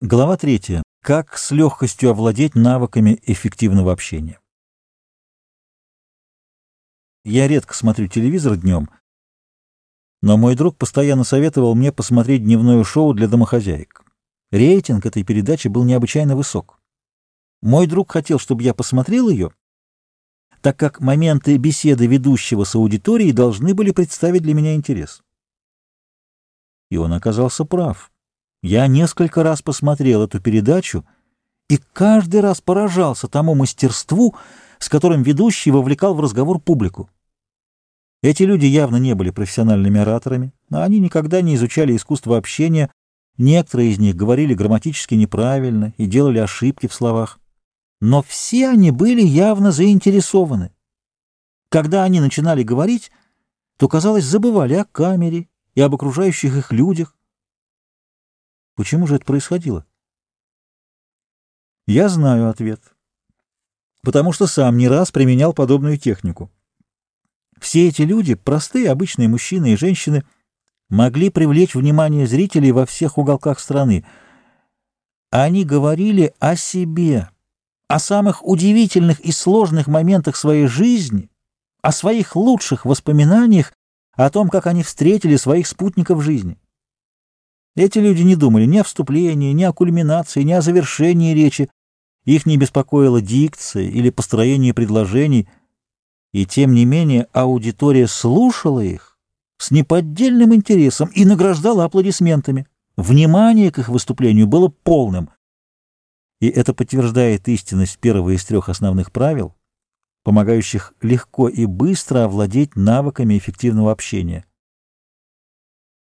Глава третья. Как с легкостью овладеть навыками эффективного общения. Я редко смотрю телевизор днем, но мой друг постоянно советовал мне посмотреть дневное шоу для домохозяек. Рейтинг этой передачи был необычайно высок. Мой друг хотел, чтобы я посмотрел ее, так как моменты беседы ведущего с аудиторией должны были представить для меня интерес. И он оказался прав. Я несколько раз посмотрел эту передачу и каждый раз поражался тому мастерству, с которым ведущий вовлекал в разговор публику. Эти люди явно не были профессиональными ораторами, но они никогда не изучали искусство общения, некоторые из них говорили грамматически неправильно и делали ошибки в словах. Но все они были явно заинтересованы. Когда они начинали говорить, то, казалось, забывали о камере и об окружающих их людях, Почему же это происходило? Я знаю ответ. Потому что сам не раз применял подобную технику. Все эти люди, простые обычные мужчины и женщины, могли привлечь внимание зрителей во всех уголках страны. Они говорили о себе, о самых удивительных и сложных моментах своей жизни, о своих лучших воспоминаниях, о том, как они встретили своих спутников жизни. Эти люди не думали ни о вступлении, ни о кульминации, ни о завершении речи. Их не беспокоила дикция или построение предложений. И тем не менее аудитория слушала их с неподдельным интересом и награждала аплодисментами. Внимание к их выступлению было полным. И это подтверждает истинность первого из трех основных правил, помогающих легко и быстро овладеть навыками эффективного общения.